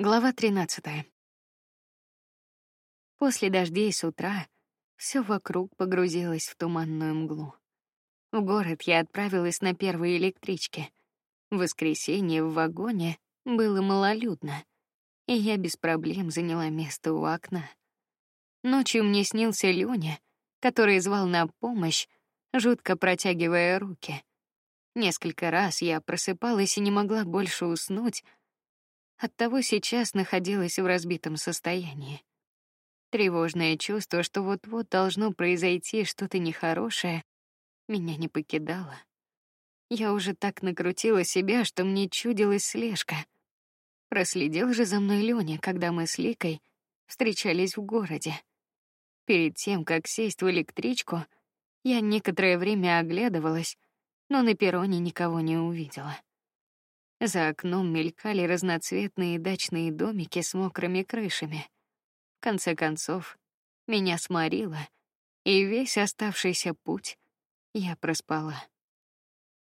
Глава 13. После дождей с утра все вокруг погрузилось в туманную мглу. В город я отправилась на первой электричке. В воскресенье в вагоне было малолюдно, и я без проблем заняла место у окна. Ночью мне снился Лёня, который звал на помощь, жутко протягивая руки. Несколько раз я просыпалась и не могла больше уснуть, Оттого сейчас находилась в разбитом состоянии. Тревожное чувство, что вот-вот должно произойти что-то нехорошее, меня не покидало. Я уже так накрутила себя, что мне чудилась слежка. Проследил же за мной Лёня, когда мы с Ликой встречались в городе. Перед тем, как сесть в электричку, я некоторое время оглядывалась, но на перроне никого не увидела. За окном мелькали разноцветные дачные домики с мокрыми крышами. В конце концов, меня сморило, и весь оставшийся путь я проспала.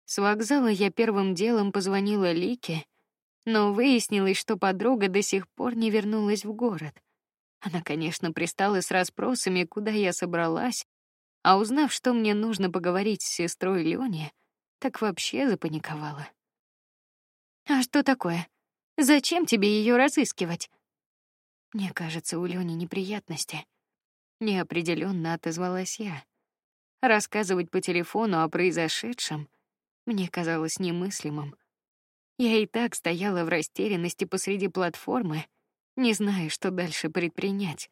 С вокзала я первым делом позвонила Лике, но выяснилось, что подруга до сих пор не вернулась в город. Она, конечно, пристала с расспросами, куда я собралась, а узнав, что мне нужно поговорить с сестрой Лёни, так вообще запаниковала. А что такое? Зачем тебе ее разыскивать? Мне кажется, у Лёни неприятности. Неопределенно отозвалась я. Рассказывать по телефону о произошедшем мне казалось немыслимым. Я и так стояла в растерянности посреди платформы, не зная, что дальше предпринять.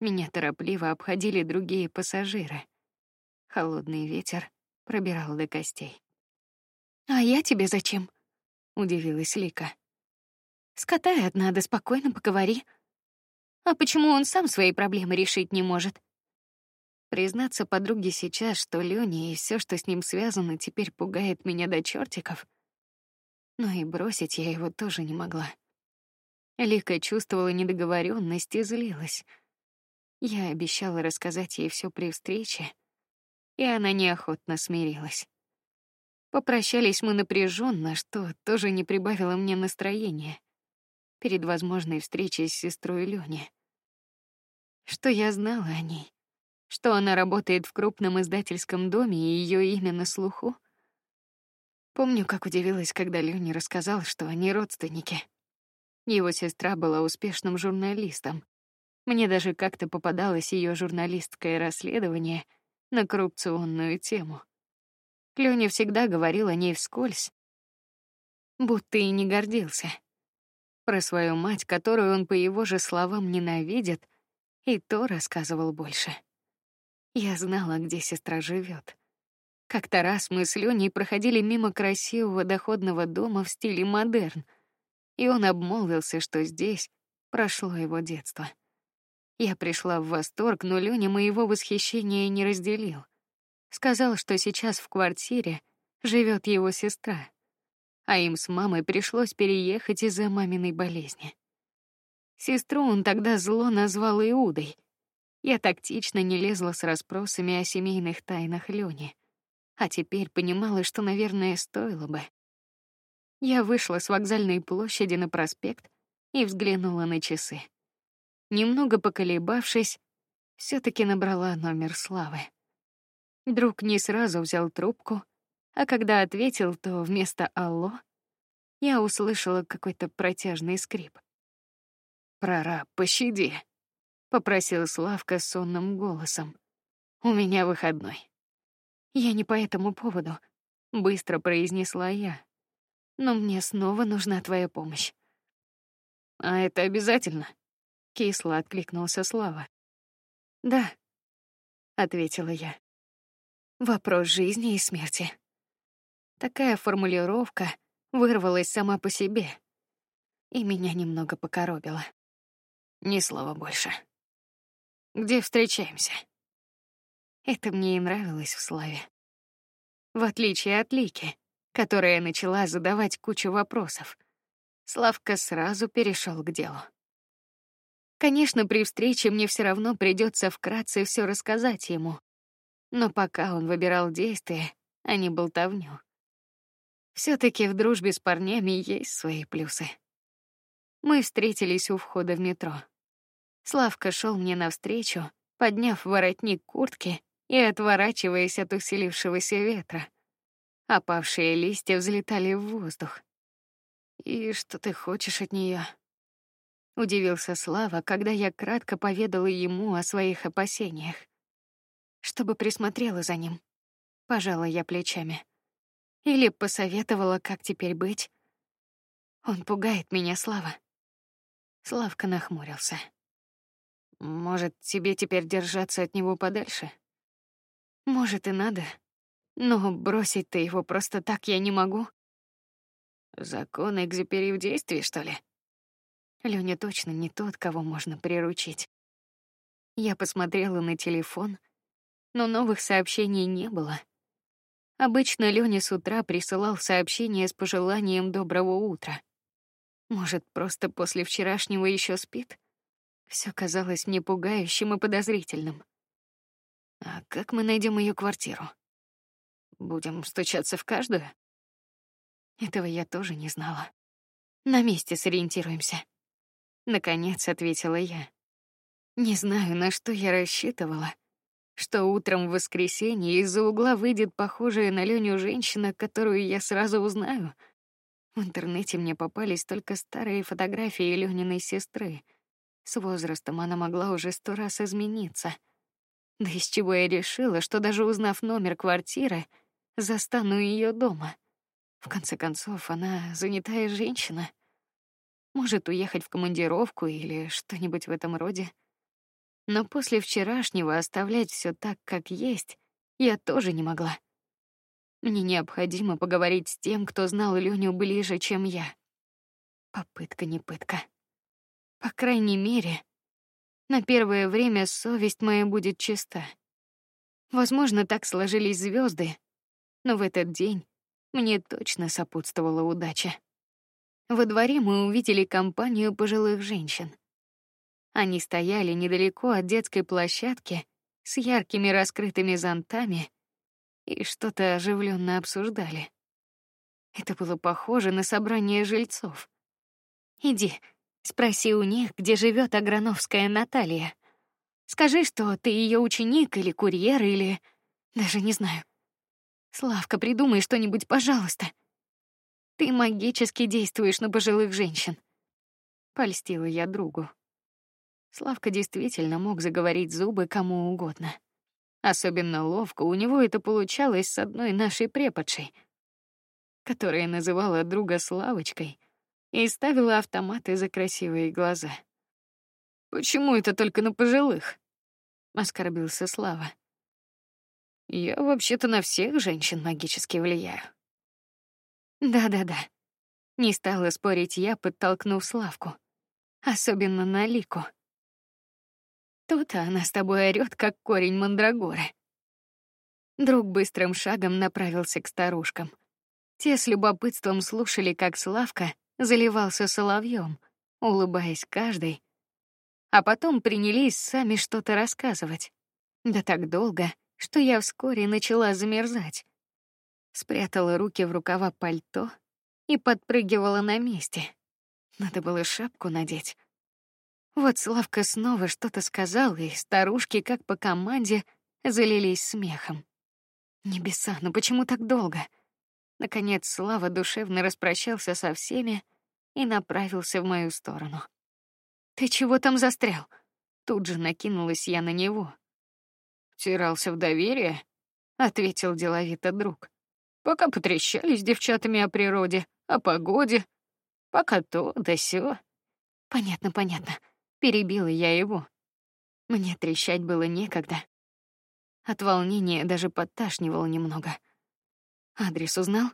Меня торопливо обходили другие пассажиры. Холодный ветер пробирал до костей. А я тебе зачем? Удивилась Лика. Скотай одна, да спокойно поговори. А почему он сам свои проблемы решить не может? Признаться подруге сейчас, что Лёня и все, что с ним связано, теперь пугает меня до чертиков. Но и бросить я его тоже не могла. Лика чувствовала недоговоренность и злилась. Я обещала рассказать ей все при встрече, и она неохотно смирилась. Попрощались мы напряженно, что тоже не прибавило мне настроения перед возможной встречей с сестрой Лёни. Что я знала о ней, что она работает в крупном издательском доме и ее имя на слуху. Помню, как удивилась, когда Лёня рассказал, что они родственники. Его сестра была успешным журналистом. Мне даже как-то попадалось ее журналистское расследование на коррупционную тему. Лёня всегда говорил о ней вскользь, будто и не гордился. Про свою мать, которую он по его же словам ненавидит, и то рассказывал больше. Я знала, где сестра живет. Как-то раз мы с Лёней проходили мимо красивого доходного дома в стиле модерн, и он обмолвился, что здесь прошло его детство. Я пришла в восторг, но Лёня моего восхищения не разделил. Сказал, что сейчас в квартире живет его сестра, а им с мамой пришлось переехать из-за маминой болезни. Сестру он тогда зло назвал Иудой. Я тактично не лезла с расспросами о семейных тайнах Лёни, а теперь понимала, что, наверное, стоило бы. Я вышла с вокзальной площади на проспект и взглянула на часы. Немного поколебавшись, все-таки набрала номер Славы. Друг не сразу взял трубку, а когда ответил, то вместо алло я услышала какой-то протяжный скрип. Прораб, пощади, попросил Славка сонным голосом. У меня выходной. Я не по этому поводу, быстро произнесла я. Но мне снова нужна твоя помощь. А это обязательно? Кисло откликнулся Слава. Да, ответила я. Вопрос жизни и смерти. Такая формулировка вырвалась сама по себе, и меня немного покоробило. Ни слова больше. Где встречаемся? Это мне и нравилось в Славе. В отличие от Лики, которая начала задавать кучу вопросов, Славка сразу перешел к делу. Конечно, при встрече мне все равно придется вкратце все рассказать ему, но пока он выбирал действия, а не болтовню. Все-таки в дружбе с парнями есть свои плюсы. Мы встретились у входа в метро. Славка шел мне навстречу, подняв воротник куртки и отворачиваясь от усилившегося ветра. Опавшие листья взлетали в воздух. И что ты хочешь от нее? Удивился Слава, когда я кратко поведала ему о своих опасениях. Чтобы присмотрела за ним. Пожала я плечами. Или посоветовала, как теперь быть. Он пугает меня, Слава. Славка нахмурился. Может, тебе теперь держаться от него подальше? Может и надо, но бросить-то его просто так я не могу. Закон Экзюпери в действии, что ли? Лёня точно не тот, кого можно приручить. Я посмотрела на телефон, но новых сообщений не было. Обычно Лёня с утра присылал сообщение с пожеланием доброго утра. Может, просто после вчерашнего еще спит? Все казалось мне пугающим и подозрительным. А как мы найдем ее квартиру? Будем стучаться в каждую? Этого я тоже не знала. На месте сориентируемся. Наконец ответила я. Не знаю, на что я рассчитывала. Что утром в воскресенье из-за угла выйдет похожая на Леню женщина, которую я сразу узнаю. В интернете мне попались только старые фотографии Лёниной сестры — с возрастом она могла уже сто раз измениться. Да из чего я решила, что даже узнав номер квартиры, застану ее дома. В конце концов, она занятая женщина. Может уехать в командировку или что-нибудь в этом роде. Но после вчерашнего оставлять все так, как есть, я тоже не могла. Мне необходимо поговорить с тем, кто знал Леню ближе, чем я. Попытка не пытка. По крайней мере, на первое время совесть моя будет чиста. Возможно, так сложились звезды, но в этот день мне точно сопутствовала удача. Во дворе мы увидели компанию пожилых женщин. Они стояли недалеко от детской площадки с яркими раскрытыми зонтами и что-то оживленно обсуждали. Это было похоже на собрание жильцов. Иди, Спроси у них, где живет Аграновская Наталья. Скажи, что ты ее ученик или курьер или даже не знаю. Славка, придумай что-нибудь, пожалуйста. Ты магически действуешь на пожилых женщин. Польстила я другу. Славка действительно мог заговорить зубы кому угодно. Особенно ловко у него это получалось с одной нашей преподшей, которая называла друга Славочкой и ставила автоматы за красивые глаза. Почему это только на пожилых? Оскорбился Слава. Я вообще-то на всех женщин магически влияю. Да-да-да. Не стала спорить я, подтолкнув Славку, особенно на Лику. То-то она с тобой орёт, как корень мандрагоры. Друг быстрым шагом направился к старушкам. Те с любопытством слушали, как Славка заливался соловьем, улыбаясь каждой, а потом принялись сами что-то рассказывать. Да так долго, что я вскоре начала замерзать. Спрятала руки в рукава пальто и подпрыгивала на месте. Надо было шапку надеть. Вот Славка снова что-то сказал, и старушки, как по команде, залились смехом. Небеса, ну почему так долго? Наконец Слава душевно распрощался со всеми и направился в мою сторону. Ты чего там застрял? Тут же накинулась я на него. Втирался в доверие, ответил деловито друг. Пока потрещались с девчатами о природе, о погоде, пока то да сё. Понятно, понятно. Перебила я его. Мне трещать было некогда. От волнения даже подташнивало немного. Адрес узнал?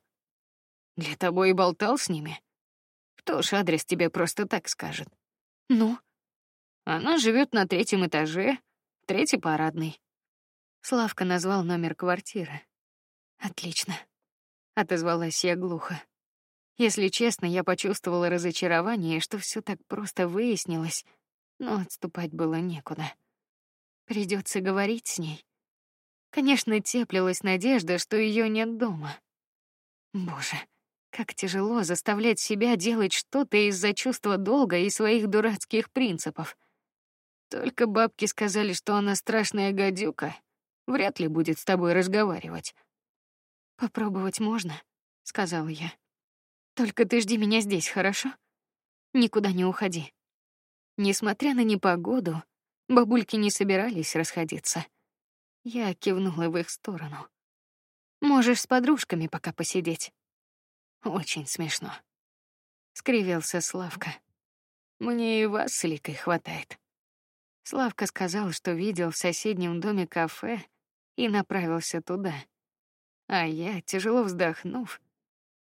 Для тобой и болтал с ними. Кто ж адрес тебе просто так скажет? Ну, она живет на третьем этаже, третий парадный. Славка назвал номер квартиры. Отлично, отозвалась я глухо. Если честно, я почувствовала разочарование, что все так просто выяснилось, но отступать было некуда. Придется говорить с ней. Конечно, теплилась надежда, что ее нет дома. Боже, Как тяжело заставлять себя делать что-то из-за чувства долга и своих дурацких принципов. Только бабки сказали, что она страшная гадюка, вряд ли будет с тобой разговаривать. Попробовать можно, сказала я. Только ты жди меня здесь, хорошо? Никуда не уходи. Несмотря на непогоду, бабульки не собирались расходиться. Я кивнула в их сторону. Можешь с подружками пока посидеть. Очень смешно. Скривился Славка. Мне и вас с Ликой хватает. Славка сказал, что видел в соседнем доме кафе и направился туда. А я, тяжело вздохнув,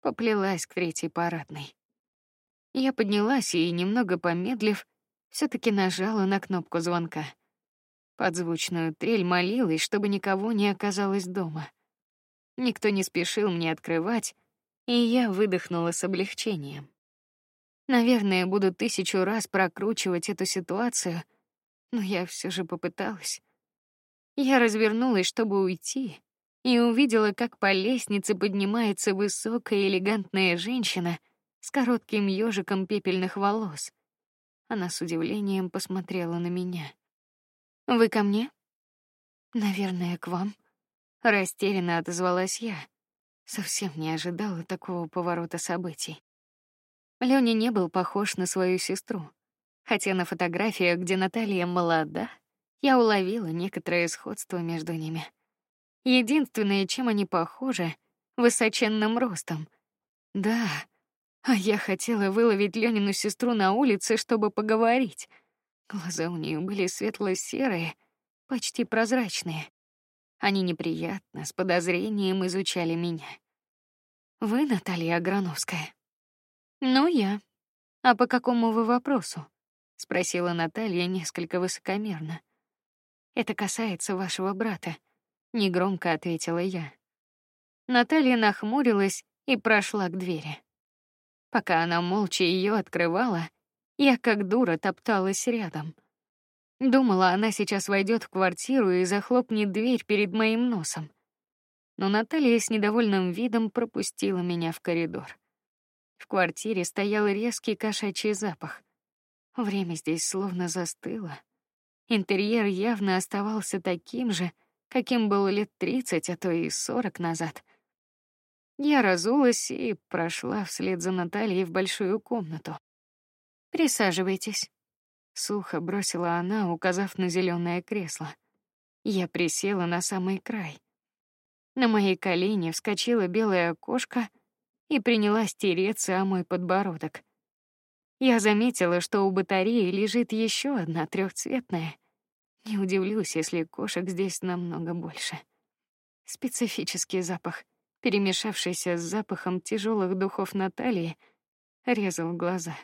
поплелась к третьей парадной. Я поднялась и немного помедлив, все таки нажала на кнопку звонка. Подзвучную трель молилась, чтобы никого не оказалось дома. Никто не спешил мне открывать, и я выдохнула с облегчением. Наверное, буду тысячу раз прокручивать эту ситуацию, но я все же попыталась. Я развернулась, чтобы уйти, и увидела, как по лестнице поднимается высокая элегантная женщина с коротким ежиком пепельных волос. Она с удивлением посмотрела на меня. Вы ко мне? Наверное, к вам. Растерянно отозвалась я. Совсем не ожидала такого поворота событий. Лёня не был похож на свою сестру, хотя на фотографиях, где Наталья молода, я уловила некоторое сходство между ними. Единственное, чем они похожи, высоченным ростом. Да, а я хотела выловить Лёнину сестру на улице, чтобы поговорить. Глаза у нее были светло-серые, почти прозрачные. Они неприятно, с подозрением изучали меня. Вы Наталья Аграновская? Ну я. А по какому вы вопросу? спросила Наталья несколько высокомерно. Это касается вашего брата, негромко ответила я. Наталья нахмурилась и прошла к двери. Пока она молча ее открывала, я как дура топталась рядом. Думала, она сейчас войдет в квартиру и захлопнет дверь перед моим носом. Но Наталья с недовольным видом пропустила меня в коридор. В квартире стоял резкий кошачий запах. Время здесь словно застыло. Интерьер явно оставался таким же, каким был лет тридцать, а то и сорок назад. Я разулась и прошла вслед за Натальей в большую комнату. Присаживайтесь. Сухо бросила она, указав на зеленое кресло. Я присела на самый край. На моей колени вскочила белая кошка и принялась тереться о мой подбородок. Я заметила, что у батареи лежит еще одна трехцветная. Не удивлюсь, если кошек здесь намного больше. Специфический запах, перемешавшийся с запахом тяжелых духов Натальи, резал глаза.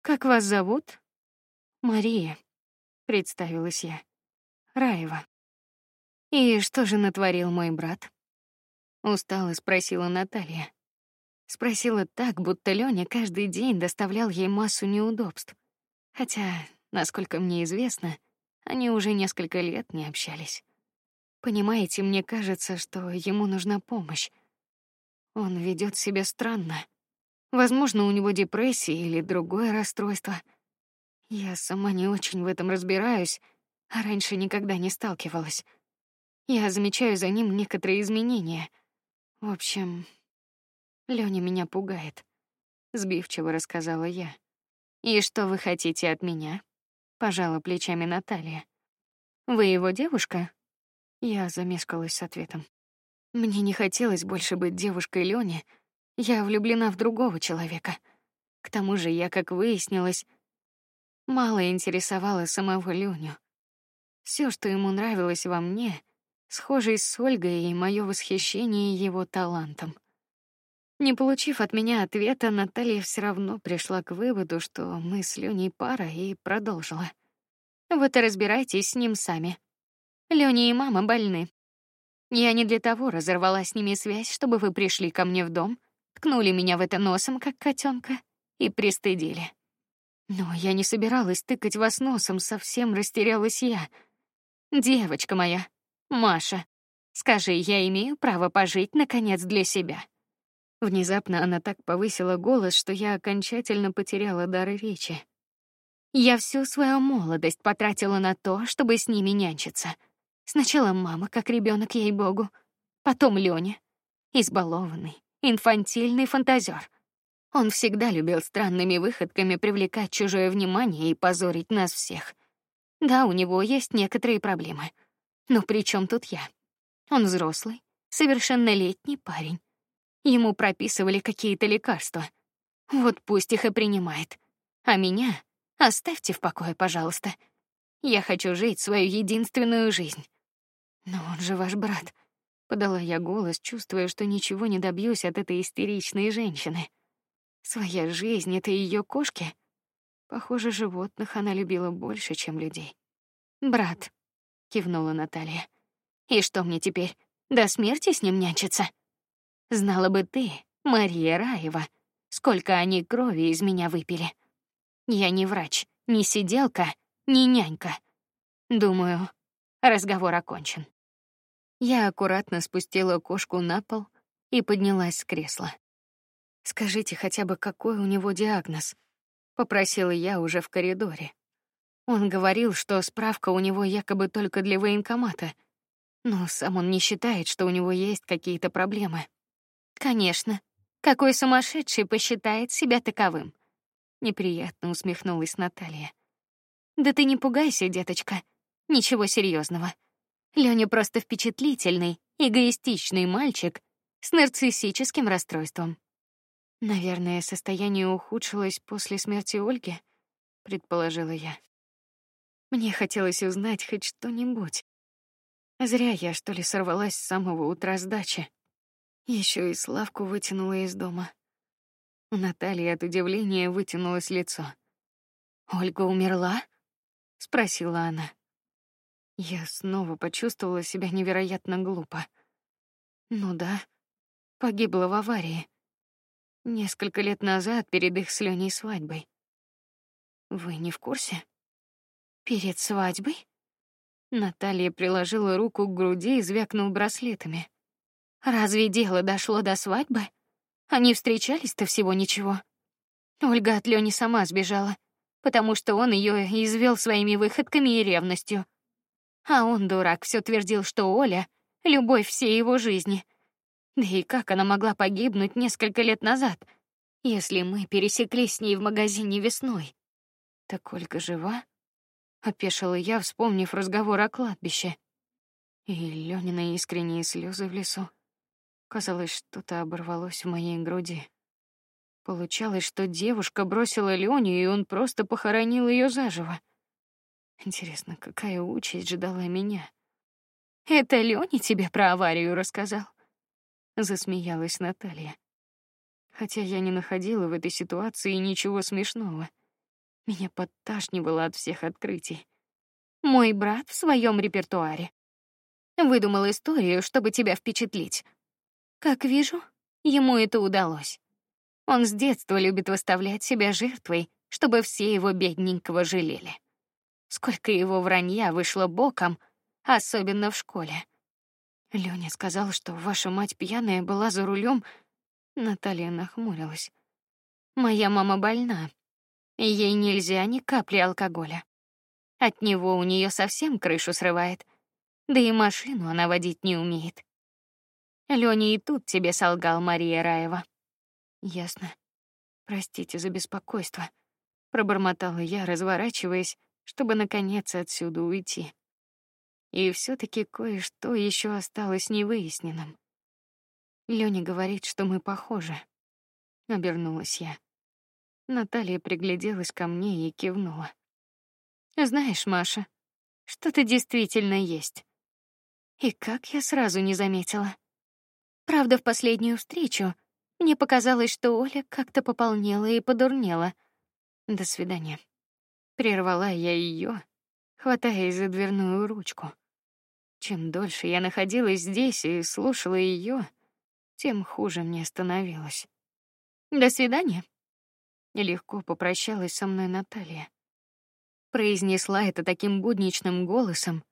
Как вас зовут? Мария, представилась я. Раева. И что же натворил мой брат? Устала спросила Наталья. Спросила так, будто Лёня каждый день доставлял ей массу неудобств. Хотя, насколько мне известно, они уже несколько лет не общались. Понимаете, мне кажется, что ему нужна помощь. Он ведет себя странно. Возможно, у него депрессия или другое расстройство. Я сама не очень в этом разбираюсь, а раньше никогда не сталкивалась. Я замечаю за ним некоторые изменения. В общем, Лёня меня пугает, сбивчиво рассказала я. И что вы хотите от меня? пожала плечами Наталья. Вы его девушка? Я замешкалась с ответом. Мне не хотелось больше быть девушкой Лёни, я влюблена в другого человека. К тому же я, как выяснилось, мало интересовала самого Люню. Все, что ему нравилось во мне, схоже с Ольгой и мое восхищение его талантом. Не получив от меня ответа, Наталья все равно пришла к выводу, что мы с Лёней пара, и продолжила: "Вот и разбирайтесь с ним сами. Лёня и мама больны. Я не для того разорвала с ними связь, чтобы вы пришли ко мне в дом ткнули меня в это носом, как котенка, и пристыдили. Но я не собиралась тыкать вас носом, совсем растерялась я. Девочка моя, Маша, скажи, я имею право пожить наконец для себя. Внезапно она так повысила голос, что я окончательно потеряла дар речи. Я всю свою молодость потратила на то, чтобы с ними нянчиться. Сначала мама, как ребенок, ей богу, потом Лёня, избалованный, инфантильный фантазер. Он всегда любил странными выходками привлекать чужое внимание и позорить нас всех. Да, у него есть некоторые проблемы, но при чем тут я? Он взрослый, совершеннолетний парень. Ему прописывали какие-то лекарства. Вот пусть их и принимает. А меня оставьте в покое, пожалуйста. Я хочу жить свою единственную жизнь. Но он же ваш брат. Подала я голос, чувствуя, что ничего не добьюсь от этой истеричной женщины. Своя жизнь это ее кошки. Похоже, животных она любила больше, чем людей. Брат, кивнула Наталья. И что мне теперь? До смерти с ним нянчиться? Знала бы ты, Мария Раева, сколько они крови из меня выпили. Я не врач, не сиделка, не нянька. Думаю, разговор окончен. Я аккуратно спустила кошку на пол и поднялась с кресла. Скажите хотя бы, какой у него диагноз? попросила я уже в коридоре. Он говорил, что справка у него якобы только для военкомата, но сам он не считает, что у него есть какие-то проблемы. Конечно, какой сумасшедший посчитает себя таковым? Неприятно усмехнулась Наталья. Да ты не пугайся, деточка. Ничего серьезного. Лёня просто впечатлительный, эгоистичный мальчик с нарциссическим расстройством. Наверное, состояние ухудшилось после смерти Ольги, предположила я. Мне хотелось узнать хоть что-нибудь. Зря я что ли сорвалась с самого утра с дачи. Еще и Славку вытянула из дома. У Натальи от удивления вытянулось лицо. Ольга умерла? спросила она. Я снова почувствовала себя невероятно глупо. Ну да, погибла в аварии. Несколько лет назад, перед их с Леней свадьбой. Вы не в курсе? Перед свадьбой? Наталья приложила руку к груди и звякнул браслетами. Разве дело дошло до свадьбы? Они встречались-то всего ничего. Ольга от Лёни сама сбежала, потому что он ее извел своими выходками и ревностью. А он, дурак, все твердил, что Оля — любовь всей его жизни — да и как она могла погибнуть несколько лет назад, если мы пересеклись с ней в магазине весной? Так Ольга жива? Опешила я, вспомнив разговор о кладбище. И Ленина искренние слезы в лесу. Казалось, что-то оборвалось в моей груди. Получалось, что девушка бросила Леню, и он просто похоронил ее заживо. Интересно, какая участь ждала меня? Это Леня тебе про аварию рассказал? засмеялась Наталья. Хотя я не находила в этой ситуации ничего смешного. Меня подташнивало от всех открытий. Мой брат в своем репертуаре выдумал историю, чтобы тебя впечатлить. Как вижу, ему это удалось. Он с детства любит выставлять себя жертвой, чтобы все его бедненького жалели. Сколько его вранья вышло боком, особенно в школе. Лёня сказал, что ваша мать пьяная была за рулем. Наталья нахмурилась. Моя мама больна, ей нельзя ни капли алкоголя. От него у нее совсем крышу срывает. Да и машину она водить не умеет. Лёня и тут тебе солгал Мария Раева. Ясно. Простите за беспокойство, пробормотала я, разворачиваясь, чтобы наконец отсюда уйти. И все-таки кое-что еще осталось невыясненным. Лёня говорит, что мы похожи. Обернулась я. Наталья пригляделась ко мне и кивнула. Знаешь, Маша, что-то действительно есть. И как я сразу не заметила. Правда, в последнюю встречу мне показалось, что Оля как-то пополнела и подурнела. До свидания. Прервала я ее, хватаясь за дверную ручку. Чем дольше я находилась здесь и слушала ее, тем хуже мне становилось. До свидания. Легко попрощалась со мной Наталья. Произнесла это таким будничным голосом,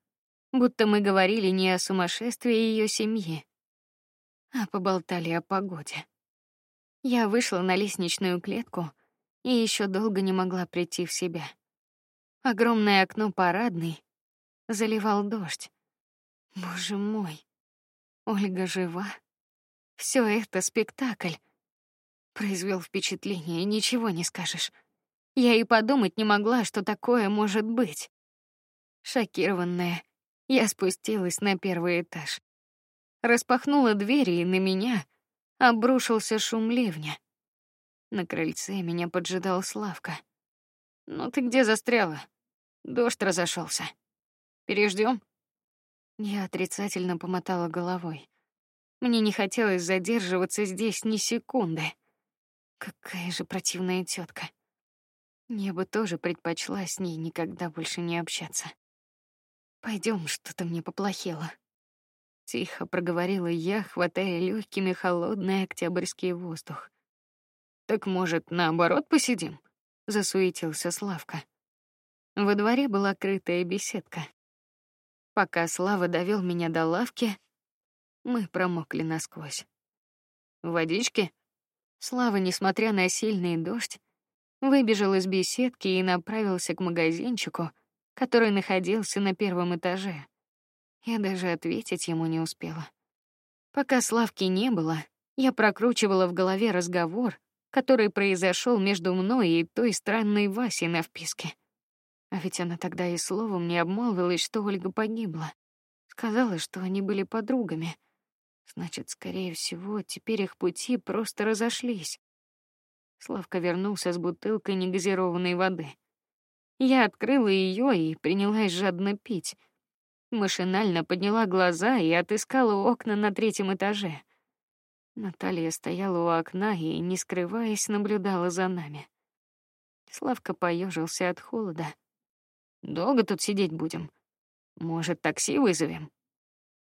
будто мы говорили не о сумасшествии ее семьи, а поболтали о погоде. Я вышла на лестничную клетку и еще долго не могла прийти в себя. Огромное окно парадной заливал дождь. Боже мой, Ольга жива. Все это спектакль. Произвел впечатление, ничего не скажешь. Я и подумать не могла, что такое может быть. Шокированная, я спустилась на первый этаж. Распахнула двери, и на меня обрушился шум ливня. На крыльце меня поджидал Славка. Ну ты где застряла? Дождь разошелся. Переждем? Я отрицательно помотала головой. Мне не хотелось задерживаться здесь ни секунды. Какая же противная тетка. Я бы тоже предпочла с ней никогда больше не общаться. Пойдем, что-то мне поплохело. Тихо проговорила я, хватая легкими холодный октябрьский воздух. Так может, наоборот посидим? Засуетился Славка. Во дворе была крытая беседка. Пока Слава довел меня до лавки, мы промокли насквозь. Водички. Слава, несмотря на сильный дождь, выбежал из беседки и направился к магазинчику, который находился на первом этаже. Я даже ответить ему не успела. Пока Славки не было, я прокручивала в голове разговор, который произошел между мной и той странной Васей на вписке. А ведь она тогда и словом не обмолвилась, что Ольга погибла. Сказала, что они были подругами. Значит, скорее всего, теперь их пути просто разошлись. Славка вернулся с бутылкой негазированной воды. Я открыла ее и принялась жадно пить. Машинально подняла глаза и отыскала окна на третьем этаже. Наталья стояла у окна и, не скрываясь, наблюдала за нами. Славка поежился от холода. Долго тут сидеть будем? Может, такси вызовем?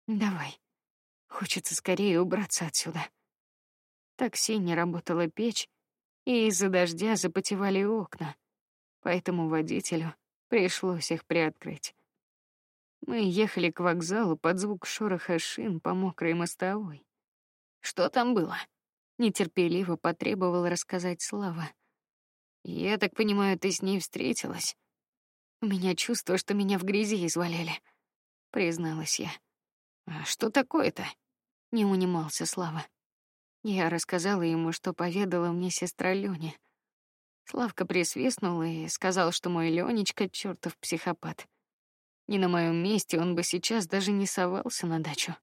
Давай. Хочется скорее убраться отсюда. Такси не работала печь, и из-за дождя запотевали окна, поэтому водителю пришлось их приоткрыть. Мы ехали к вокзалу под звук шороха шин по мокрой мостовой. Что там было? Нетерпеливо потребовал рассказать Слава. Я так понимаю, ты с ней встретилась. У меня чувство, что меня в грязи извалили, призналась я. А что такое-то? Не унимался Слава. Я рассказала ему, что поведала мне сестра Лёня. Славка присвистнул и сказал, что мой Ленечка чертов психопат. Не на моем месте он бы сейчас даже не совался на дачу.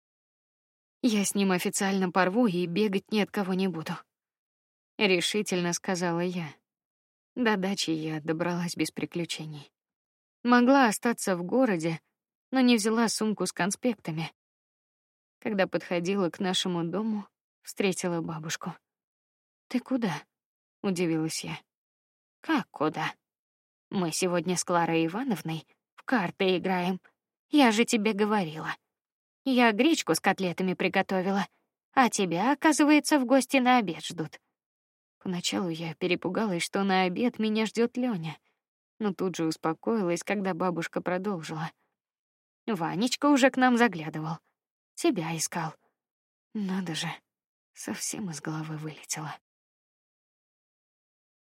Я с ним официально порву и бегать ни от кого не буду. Решительно сказала я. До дачи я добралась без приключений. Могла остаться в городе, но не взяла сумку с конспектами. Когда подходила к нашему дому, встретила бабушку. Ты куда? удивилась я. Как куда? Мы сегодня с Кларой Ивановной в карты играем. Я же тебе говорила. Я гречку с котлетами приготовила, а тебя, оказывается, в гости на обед ждут. Поначалу я перепугалась, что на обед меня ждет Лёня, но тут же успокоилась, когда бабушка продолжила. Ванечка уже к нам заглядывал, тебя искал. Надо же, совсем из головы вылетело.